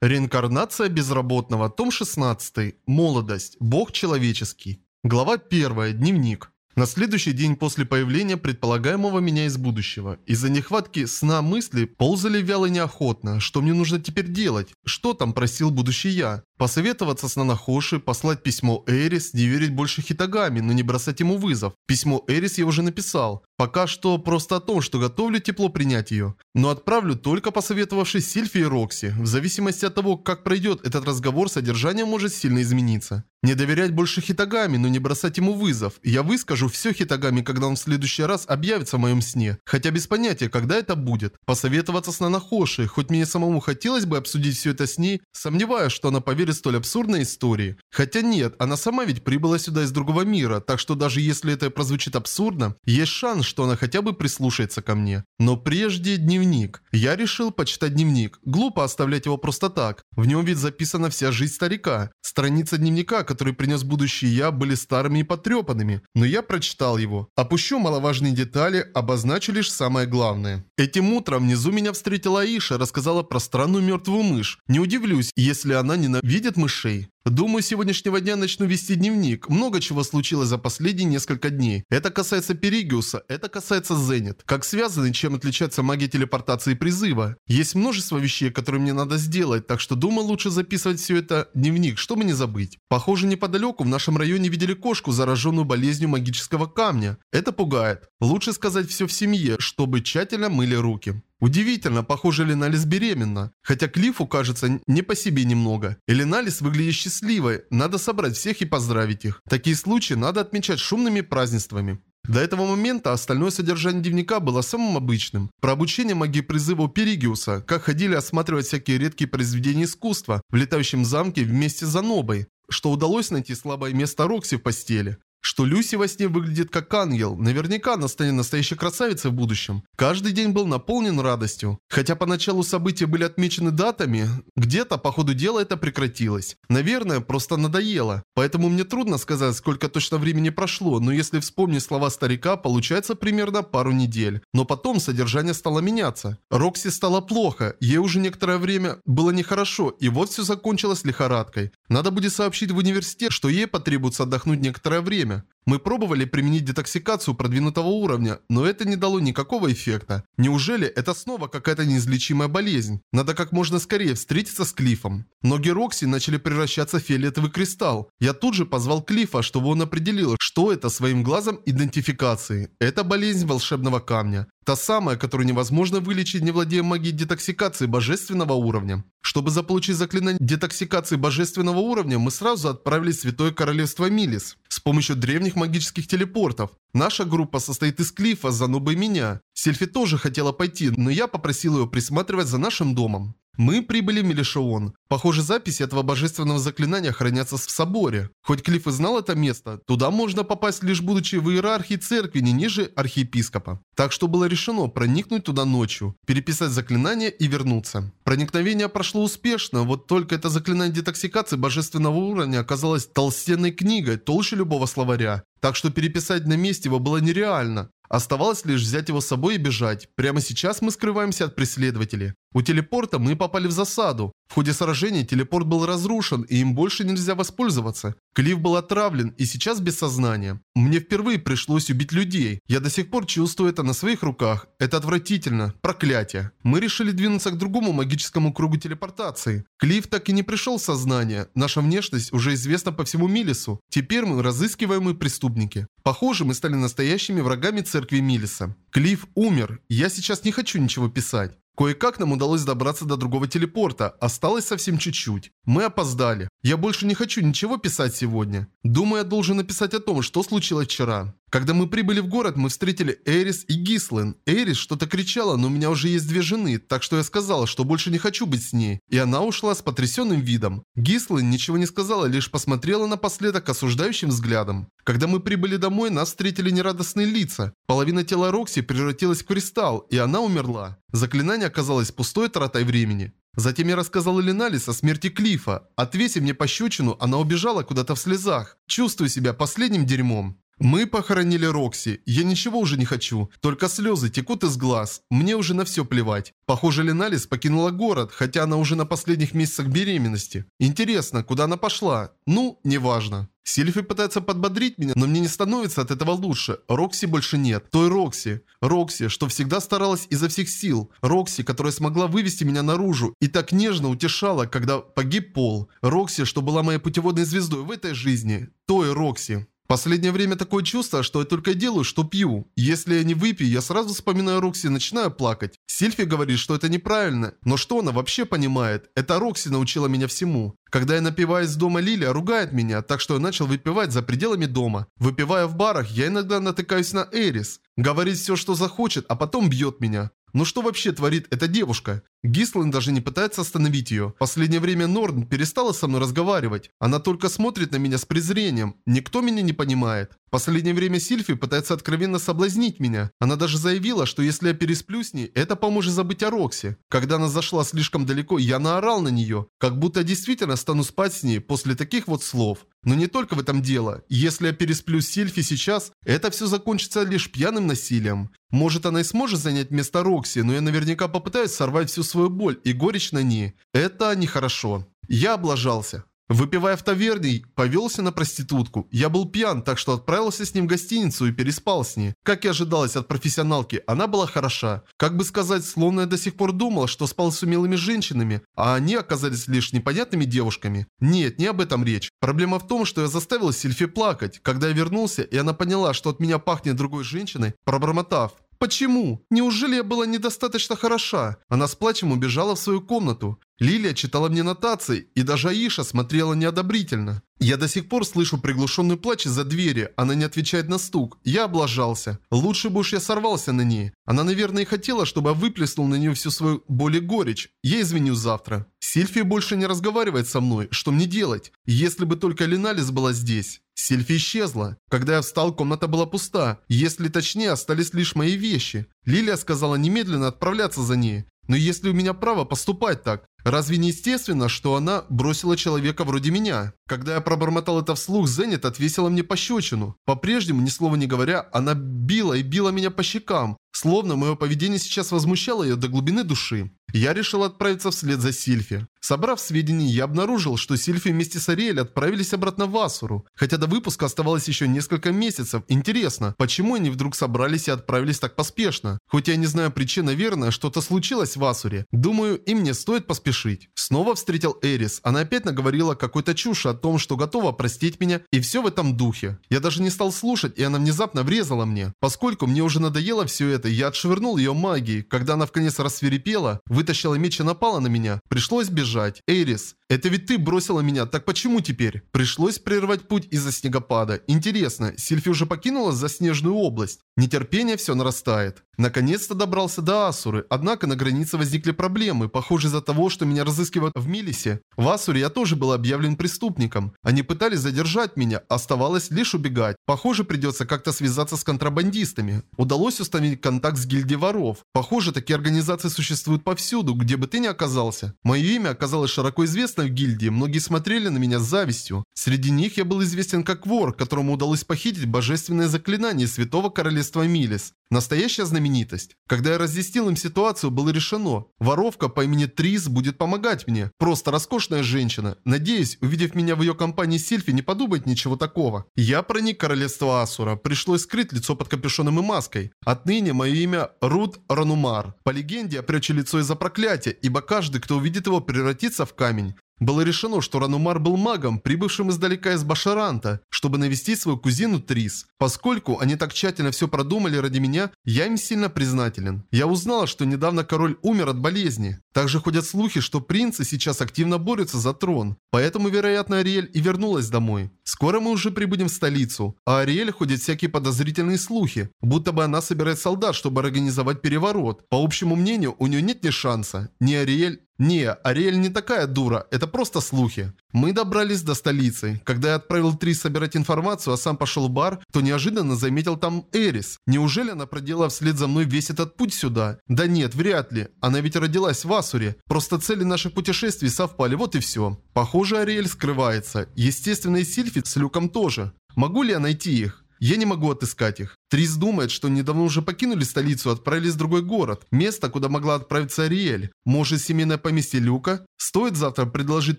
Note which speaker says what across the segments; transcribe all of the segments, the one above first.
Speaker 1: Реинкарнация безработного. Том 16. Молодость. Бог человеческий. Глава 1. Дневник. На следующий день после появления предполагаемого меня из будущего. Из-за нехватки сна мысли ползали вяло и неохотно. Что мне нужно теперь делать? Что там просил будущий я? Посоветоваться с Нанахоши, послать письмо Эрис, не верить больше Хитагами, но не бросать ему вызов. Письмо Эрис я уже написал. Пока что просто о том, что готовлю тепло принять ее. Но отправлю только посоветовавшись Сильфи и Рокси. В зависимости от того, как пройдет этот разговор, содержание может сильно измениться. Не доверять больше Хитагами, но не бросать ему вызов. Я выскажу все Хитагами, когда он в следующий раз объявится в моем сне. Хотя без понятия, когда это будет. Посоветоваться с Нанахоши, хоть мне самому хотелось бы обсудить все это с ней, сомневаюсь, что она поверит столь абсурдной истории. Хотя нет, она сама ведь прибыла сюда из другого мира, так что даже если это прозвучит абсурдно, есть шанс, что она хотя бы прислушается ко мне. Но прежде дневник. Я решил почитать дневник. Глупо оставлять его просто так. В нем ведь записана вся жизнь старика. Страницы дневника, который принес будущий я, были старыми и потрепанными. Но я прочитал его. Опущу маловажные детали, обозначу лишь самое главное. Этим утром внизу меня встретила Аиша, рассказала про странную мертвую мышь. Не удивлюсь, если она ненавидит мышей. Думаю, с сегодняшнего дня начну вести дневник. Много чего случилось за последние несколько дней. Это касается Перигиуса, это касается Зенит. Как связаны, чем отличается магия телепортации и призыва. Есть множество вещей, которые мне надо сделать, так что думаю, лучше записывать все это в дневник, чтобы не забыть. Похоже, неподалеку в нашем районе видели кошку, зараженную болезнью магического камня. Это пугает. Лучше сказать все в семье, чтобы тщательно мыли руки. Удивительно, похоже, Леналис беременна. Хотя Клиффу кажется не по себе немного. И Леналис выглядит счастливой. Надо собрать всех и поздравить их. Такие случаи надо отмечать шумными празднествами. До этого момента остальное содержание дневника было самым обычным. Про обучение магии призыва у Перигиуса, как ходили осматривать всякие редкие произведения искусства в летающем замке вместе с Занобой, что удалось найти слабое место Рокси в постели что Люси во сне выглядит как ангел. Наверняка она станет настоящей красавицей в будущем. Каждый день был наполнен радостью. Хотя поначалу события были отмечены датами, где-то по ходу дела это прекратилось. Наверное, просто надоело. Поэтому мне трудно сказать, сколько точно времени прошло, но если вспомнить слова старика, получается примерно пару недель. Но потом содержание стало меняться. Рокси стало плохо, ей уже некоторое время было нехорошо, и вот все закончилось лихорадкой. Надо будет сообщить в университет, что ей потребуется отдохнуть некоторое время. Probleme Мы пробовали применить детоксикацию продвинутого уровня, но это не дало никакого эффекта. Неужели это снова какая-то неизлечимая болезнь? Надо как можно скорее встретиться с Клиффом. Ноги Рокси начали превращаться в фиолетовый кристалл. Я тут же позвал Клиффа, чтобы он определил, что это своим глазом идентификации. Это болезнь волшебного камня. Та самая, которую невозможно вылечить, не владея магией детоксикации божественного уровня. Чтобы заполучить заклинание детоксикации божественного уровня, мы сразу отправились в Святое Королевство Милис с помощью древних магических телепортов. Наша группа состоит из Клифа, Занубы и меня. Сельфи тоже хотела пойти, но я попросил ее присматривать за нашим домом. Мы прибыли в Мелишеон. Похоже, записи этого божественного заклинания хранятся в соборе. Хоть Клифф и знал это место, туда можно попасть лишь будучи в иерархии церкви не ниже архиепископа. Так что было решено проникнуть туда ночью, переписать заклинание и вернуться. Проникновение прошло успешно, вот только это заклинание детоксикации божественного уровня оказалось толстенной книгой, толще любого словаря. Так что переписать на месте его было нереально. Оставалось лишь взять его с собой и бежать. Прямо сейчас мы скрываемся от преследователей. У телепорта мы попали в засаду. В ходе сражения телепорт был разрушен, и им больше нельзя воспользоваться. Клифф был отравлен и сейчас без сознания. Мне впервые пришлось убить людей. Я до сих пор чувствую это на своих руках. Это отвратительно. Проклятие. Мы решили двинуться к другому магическому кругу телепортации. Клифф так и не пришел в сознание. Наша внешность уже известна по всему Милису. Теперь мы разыскиваемые преступники. Похоже, мы стали настоящими врагами церкви Милиса. Клифф умер. Я сейчас не хочу ничего писать. Кое-как нам удалось добраться до другого телепорта, осталось совсем чуть-чуть. Мы опоздали. Я больше не хочу ничего писать сегодня. Думаю, я должен написать о том, что случилось вчера. Когда мы прибыли в город, мы встретили Эрис и Гислен. Эрис что-то кричала, но у меня уже есть две жены, так что я сказала, что больше не хочу быть с ней. И она ушла с потрясенным видом. Гислен ничего не сказала, лишь посмотрела напоследок осуждающим взглядом. Когда мы прибыли домой, нас встретили нерадостные лица. Половина тела Рокси превратилась в кристалл, и она умерла. Заклинание оказалось пустой тратой времени. Затем я рассказал Элиналис о смерти Клифа. Отвесив мне пощечину, она убежала куда-то в слезах. Чувствую себя последним дерьмом. Мы похоронили Рокси. Я ничего уже не хочу. Только слезы текут из глаз. Мне уже на все плевать. Похоже, Элиналис покинула город, хотя она уже на последних месяцах беременности. Интересно, куда она пошла? Ну, неважно. Сильфи пытается подбодрить меня, но мне не становится от этого лучше. Рокси больше нет. Той Рокси. Рокси, что всегда старалась изо всех сил. Рокси, которая смогла вывести меня наружу и так нежно утешала, когда погиб Пол. Рокси, что была моей путеводной звездой в этой жизни. Той Рокси. Последнее время такое чувство, что я только делаю, что пью. Если я не выпью, я сразу вспоминаю Рокси и начинаю плакать. Сильфи говорит, что это неправильно. Но что она вообще понимает? Это Рокси научила меня всему. Когда я напиваюсь дома, Лилия ругает меня, так что я начал выпивать за пределами дома. Выпивая в барах, я иногда натыкаюсь на Эрис. Говорит все, что захочет, а потом бьет меня. Ну что вообще творит эта девушка? Гислин даже не пытается остановить ее. В последнее время Норн перестала со мной разговаривать. Она только смотрит на меня с презрением. Никто меня не понимает. В последнее время Сильфи пытается откровенно соблазнить меня. Она даже заявила, что если я пересплю с ней, это поможет забыть о Рокси. Когда она зашла слишком далеко, я наорал на нее. Как будто действительно стану спать с ней после таких вот слов. Но не только в этом дело. Если я пересплю с Сильфи сейчас, это все закончится лишь пьяным насилием. Может она и сможет занять место Рокси, но я наверняка попытаюсь сорвать всю свою боль и горечь на ней. Это нехорошо. Я облажался. Выпивая в таверне, повелся на проститутку. Я был пьян, так что отправился с ним в гостиницу и переспал с ней. Как и ожидалось от профессионалки, она была хороша. Как бы сказать, словно я до сих пор думал, что спал с умелыми женщинами, а они оказались лишь непонятными девушками. Нет, не об этом речь. Проблема в том, что я заставил Сильфи плакать. Когда я вернулся, и она поняла, что от меня пахнет другой женщиной, пробормотав. Почему? Неужели я была недостаточно хороша? Она с плачем убежала в свою комнату. Лилия читала мне нотации, и даже Аиша смотрела неодобрительно. Я до сих пор слышу приглушенный плач из-за двери, она не отвечает на стук. Я облажался. Лучше бы уж я сорвался на ней. Она, наверное, и хотела, чтобы я выплеснул на нее всю свою боль и горечь. Я извиню завтра. Сильфи больше не разговаривает со мной. Что мне делать? Если бы только Леналис была здесь. Сильфи исчезла. Когда я встал, комната была пуста. Если точнее, остались лишь мои вещи. Лилия сказала немедленно отправляться за ней. Но если у меня право поступать так, разве не естественно, что она бросила человека вроде меня? Когда я пробормотал это вслух, Зенит отвесила мне пощечину. По-прежнему, ни слова не говоря, она била и била меня по щекам. Словно мое поведение сейчас возмущало ее до глубины души. Я решил отправиться вслед за Сильфи. Собрав сведения, я обнаружил, что Сильфи вместе с Ариэль отправились обратно в Асуру. Хотя до выпуска оставалось еще несколько месяцев. Интересно, почему они вдруг собрались и отправились так поспешно? Хоть я не знаю причин, наверное, что-то случилось в Асуре. Думаю, им не стоит поспешить. Снова встретил Эрис. Она опять наговорила какой-то чушь о том, что готова простить меня, и все в этом духе. Я даже не стал слушать, и она внезапно врезала мне. Поскольку мне уже надоело все это, я отшвырнул ее магией. Когда она вконец рассверепела, вытащила меч и напала на меня. Пришлось бежать. Эрис, это ведь ты бросила меня, так почему теперь? Пришлось прервать путь из-за снегопада. Интересно, Сильфи уже покинула заснеженную область? Нетерпение все нарастает. Наконец-то добрался до Асуры, однако на границе возникли проблемы, похоже из-за того, что меня разыскивают в Милисе. В Асуре я тоже был объявлен преступником. Они пытались задержать меня, оставалось лишь убегать. Похоже, придется как-то связаться с контрабандистами. Удалось установить контакт с гильдией воров. Похоже, такие организации существуют повсюду, где бы ты ни оказался. Мое имя оказалось широко известно в гильдии, многие смотрели на меня с завистью. Среди них я был известен как вор, которому удалось похитить божественное заклинание Святого Королевства Милис. Настоящая знаменитость. Когда я разъяснил им ситуацию, было решено. Воровка по имени Трис будет помогать мне. Просто роскошная женщина. Надеюсь, увидев меня в ее компании Сильфи, не подумает ничего такого. Я проник королевство Асура. Пришлось скрыть лицо под капюшоном и маской. Отныне мое имя Рут Ранумар. По легенде, я прячу лицо из-за проклятия, ибо каждый, кто увидит его, превратится в камень. Было решено, что Ранумар был магом, прибывшим издалека из Башаранта, чтобы навестить свою кузину Трис. Поскольку они так тщательно все продумали ради меня, я им сильно признателен. Я узнала, что недавно король умер от болезни. Также ходят слухи, что принцы сейчас активно борются за трон. Поэтому, вероятно, Ариэль и вернулась домой. Скоро мы уже прибудем в столицу. А Ариэль ходят всякие подозрительные слухи, будто бы она собирает солдат, чтобы организовать переворот. По общему мнению, у нее нет ни шанса. Ни Ариэль, не, Ариэль не такая дура, это просто слухи. Мы добрались до столицы. Когда я отправил Три собирать информацию, а сам пошел в бар, то неожиданно заметил там Эрис. Неужели она проделала вслед за мной весь этот путь сюда? Да нет, вряд ли. Она ведь родилась в Асуре. Просто цели наших путешествий совпали, вот и все. Похоже, Ариэль скрывается. Естественно, и Сильфит с Люком тоже. Могу ли я найти их? Я не могу отыскать их. Трис думает, что недавно уже покинули столицу и отправились в другой город. Место, куда могла отправиться Ариэль. Может, семейное поместье Люка? Стоит завтра предложить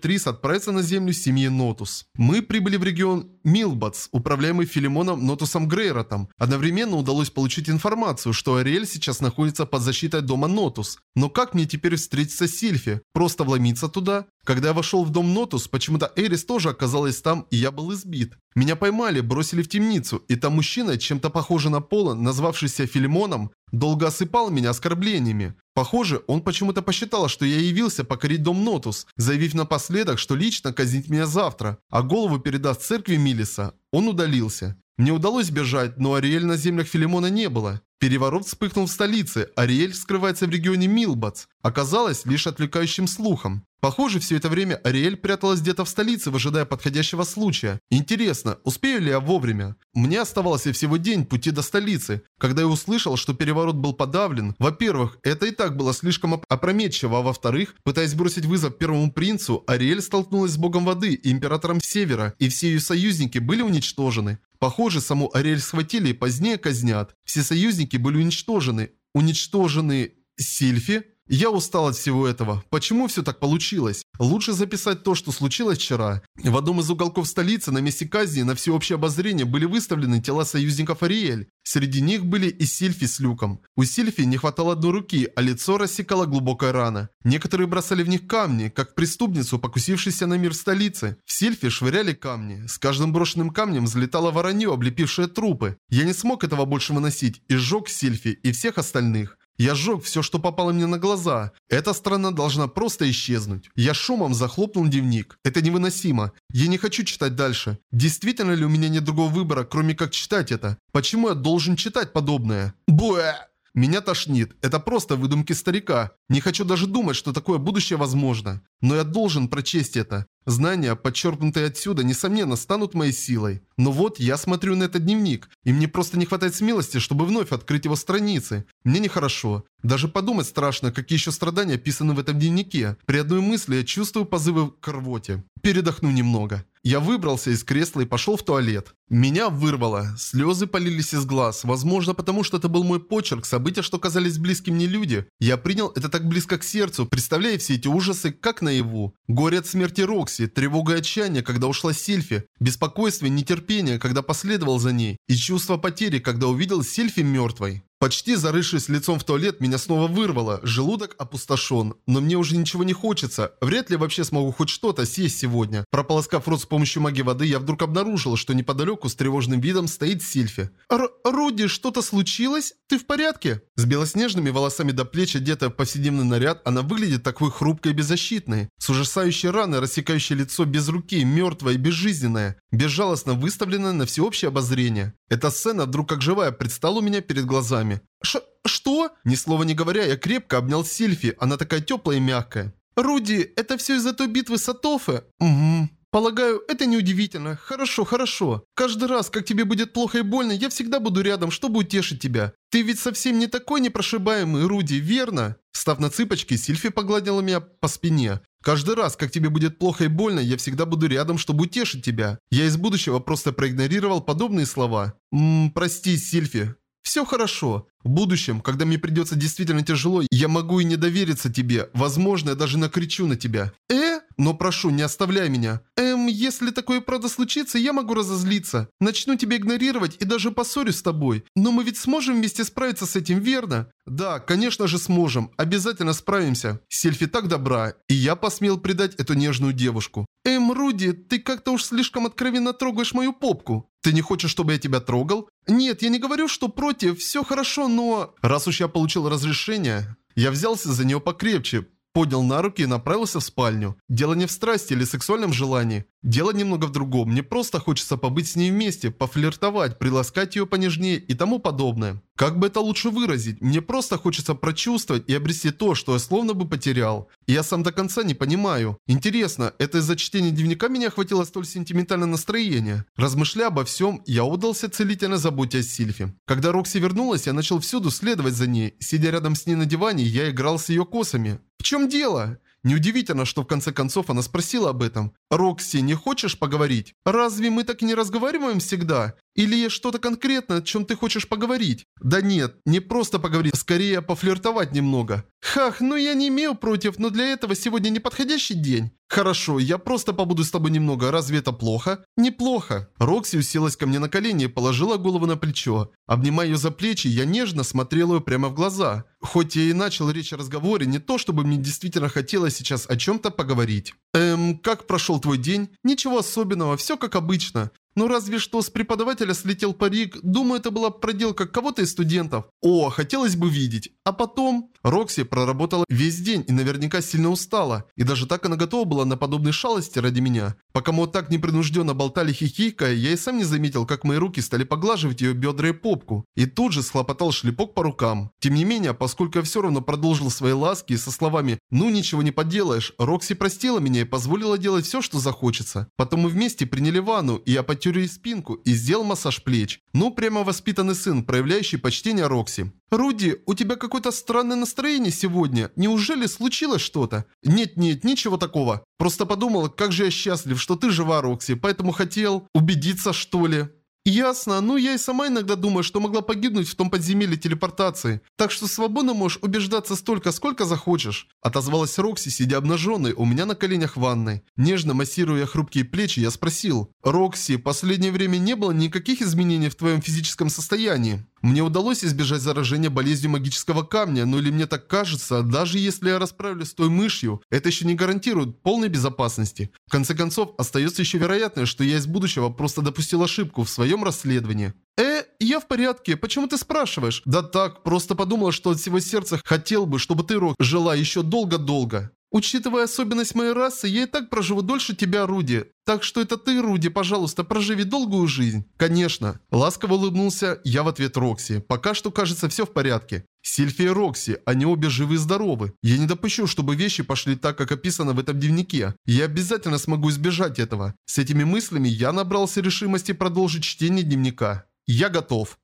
Speaker 1: Трис отправиться на землю семьи Нотус. Мы прибыли в регион Милбац, управляемый Филимоном Нотусом Грейротом. Одновременно удалось получить информацию, что Ариэль сейчас находится под защитой дома Нотус. Но как мне теперь встретиться с Сильфи? Просто вломиться туда? Когда я вошел в дом Нотус, почему-то Эрис тоже оказалась там, и я был избит. Меня поймали, бросили в темницу, и там мужчина, чем-то похожий на Пола, назвавшийся Филимоном, долго осыпал меня оскорблениями. Похоже, он почему-то посчитал, что я явился покорить дом Нотус, заявив напоследок, что лично казнит меня завтра, а голову передаст церкви Милиса. Он удалился. Мне удалось бежать, но Ариэль на землях Филимона не было. Переворот вспыхнул в столице, Ариэль скрывается в регионе Милбац. Оказалось лишь отвлекающим слухом. Похоже, все это время Ариэль пряталась где-то в столице, выжидая подходящего случая. Интересно, успею ли я вовремя? Мне оставался всего день пути до столицы. Когда я услышал, что переворот был подавлен, во-первых, это и так было слишком опрометчиво, а во-вторых, пытаясь бросить вызов первому принцу, Ариэль столкнулась с богом воды и императором Севера, и все ее союзники были уничтожены. Похоже, саму Ариэль схватили и позднее казнят. Все союзники были уничтожены. Уничтожены Сильфи? Я устал от всего этого. Почему все так получилось? Лучше записать то, что случилось вчера. В одном из уголков столицы на месте казни на всеобщее обозрение были выставлены тела союзников Ариэль. Среди них были и Сильфи с Люком. У Сильфи не хватало одной руки, а лицо рассекала глубокая рана. Некоторые бросали в них камни, как преступницу, покусившуюся на мир в столице. В Сильфи швыряли камни. С каждым брошенным камнем взлетало воронье, облепившее трупы. Я не смог этого больше выносить и сжег Сильфи и всех остальных. Я сжег все, что попало мне на глаза. Эта страна должна просто исчезнуть. Я шумом захлопнул дневник. Это невыносимо. Я не хочу читать дальше. Действительно ли у меня нет другого выбора, кроме как читать это? Почему я должен читать подобное? Буэ! Меня тошнит. Это просто выдумки старика. Не хочу даже думать, что такое будущее возможно. Но я должен прочесть это. Знания, подчеркнутые отсюда, несомненно, станут моей силой. Но вот я смотрю на этот дневник, и мне просто не хватает смелости, чтобы вновь открыть его страницы. Мне нехорошо. Даже подумать страшно, какие еще страдания описаны в этом дневнике. При одной мысли я чувствую позывы к рвоте. Передохну немного. Я выбрался из кресла и пошел в туалет. Меня вырвало. Слезы полились из глаз. Возможно, потому что это был мой почерк, события, что казались близким мне люди. Я принял это так близко к сердцу, представляя все эти ужасы, как наяву. Горе от смерти Рокси, тревога и отчаяние, когда ушла Сильфи, беспокойство и нетерпение, когда последовал за ней, и чувство потери, когда увидел Сильфи мертвой. Почти зарывшись лицом в туалет, меня снова вырвало. Желудок опустошен. Но мне уже ничего не хочется. Вряд ли вообще смогу хоть что-то съесть сегодня. Прополоскав рот с помощью магии воды, я вдруг обнаружил, что неподалеку с тревожным видом стоит Сильфи. Р «Руди, что-то случилось? Ты в порядке?» С белоснежными волосами до плеч, одетая в повседневный наряд, она выглядит такой хрупкой и беззащитной. С ужасающей раной, рассекающей лицо без руки, мертвое и безжизненное. Безжалостно выставленное на всеобщее обозрение. Эта сцена вдруг как живая предстала у меня перед глазами. Ш что? Ни слова не говоря, я крепко обнял Сильфи. Она такая теплая и мягкая. Руди, это все из-за той битвы с Атофе? Угу. Полагаю, это неудивительно. Хорошо, хорошо. Каждый раз, как тебе будет плохо и больно, я всегда буду рядом, чтобы утешить тебя. Ты ведь совсем не такой непрошибаемый, Руди, верно? Став на цыпочки, Сильфи погладила меня по спине. Каждый раз, как тебе будет плохо и больно, я всегда буду рядом, чтобы утешить тебя. Я из будущего просто проигнорировал подобные слова. Ммм, прости, Сильфи. Все хорошо. В будущем, когда мне придется действительно тяжело, я могу и не довериться тебе. Возможно, я даже накричу на тебя. Э? Но прошу, не оставляй меня. Эм, если такое правда случится, я могу разозлиться. Начну тебя игнорировать и даже поссорюсь с тобой. Но мы ведь сможем вместе справиться с этим, верно? Да, конечно же сможем. Обязательно справимся. Сельфи так добра. И я посмел предать эту нежную девушку. Эм, Руди, ты как-то уж слишком откровенно трогаешь мою попку. Ты не хочешь, чтобы я тебя трогал? Нет, я не говорю, что против, все хорошо, но... Раз уж я получил разрешение, я взялся за нее покрепче, поднял на руки и направился в спальню. Дело не в страсти или сексуальном желании. Дело немного в другом. Мне просто хочется побыть с ней вместе, пофлиртовать, приласкать ее понежнее и тому подобное. Как бы это лучше выразить? Мне просто хочется прочувствовать и обрести то, что я словно бы потерял. И я сам до конца не понимаю. Интересно, это из-за чтения дневника меня охватило столь сентиментальное настроение? Размышляя обо всем, я удался целительно заботе о Сильфе. Когда Рокси вернулась, я начал всюду следовать за ней. Сидя рядом с ней на диване, я играл с ее косами. В чем дело? Неудивительно, что в конце концов она спросила об этом. Рокси, не хочешь поговорить? Разве мы так и не разговариваем всегда? Или есть что-то конкретное, о чем ты хочешь поговорить? Да нет, не просто поговорить, скорее пофлиртовать немного. Хах, ну я не имею против, но для этого сегодня неподходящий день. Хорошо, я просто побуду с тобой немного, разве это плохо? Неплохо. Рокси уселась ко мне на колени и положила голову на плечо. Обнимая ее за плечи, я нежно смотрел ее прямо в глаза. Хоть я и начал речь о разговоре, не то чтобы мне действительно хотелось сейчас о чем-то поговорить. Эм, как прошел твой день? Ничего особенного, все как обычно. Ну разве что с преподавателя слетел парик. Думаю, это была проделка кого-то из студентов. О, хотелось бы видеть. А потом... Рокси проработала весь день и наверняка сильно устала. И даже так она готова была на подобные шалости ради меня. Пока мы вот так непринужденно болтали хихикая, я и сам не заметил, как мои руки стали поглаживать ее бедра и попку. И тут же схлопотал шлепок по рукам. Тем не менее, поскольку я все равно продолжил свои ласки со словами «Ну ничего не поделаешь», Рокси простила меня и позволила делать все, что захочется. Потом мы вместе приняли ванну, и я потер ей спинку и сделал массаж плеч. Ну, прямо воспитанный сын, проявляющий почтение Рокси. «Руди, у тебя какое-то странное настроение сегодня. Неужели случилось что-то?» «Нет-нет, ничего такого. Просто подумал, как же я счастлив, что ты жива, Рокси, поэтому хотел убедиться, что ли». «Ясно. Ну, я и сама иногда думаю, что могла погибнуть в том подземелье телепортации. Так что свободно можешь убеждаться столько, сколько захочешь». Отозвалась Рокси, сидя обнаженной у меня на коленях ванной. Нежно массируя хрупкие плечи, я спросил. «Рокси, последнее время не было никаких изменений в твоем физическом состоянии?» Мне удалось избежать заражения болезнью магического камня, но или мне так кажется, даже если я расправлюсь с той мышью, это еще не гарантирует полной безопасности. В конце концов, остается еще вероятность, что я из будущего просто допустил ошибку в своем расследовании. «Э, я в порядке, почему ты спрашиваешь?» «Да так, просто подумала, что от всего сердца хотел бы, чтобы ты, Рок, жила еще долго-долго». Учитывая особенность моей расы, я и так проживу дольше тебя, Руди. Так что это ты, Руди, пожалуйста, проживи долгую жизнь. Конечно. Ласково улыбнулся я в ответ Рокси. Пока что, кажется, все в порядке. Сильфи и Рокси, они обе живы и здоровы. Я не допущу, чтобы вещи пошли так, как описано в этом дневнике. Я обязательно смогу избежать этого. С этими мыслями я набрался решимости продолжить чтение дневника. Я готов.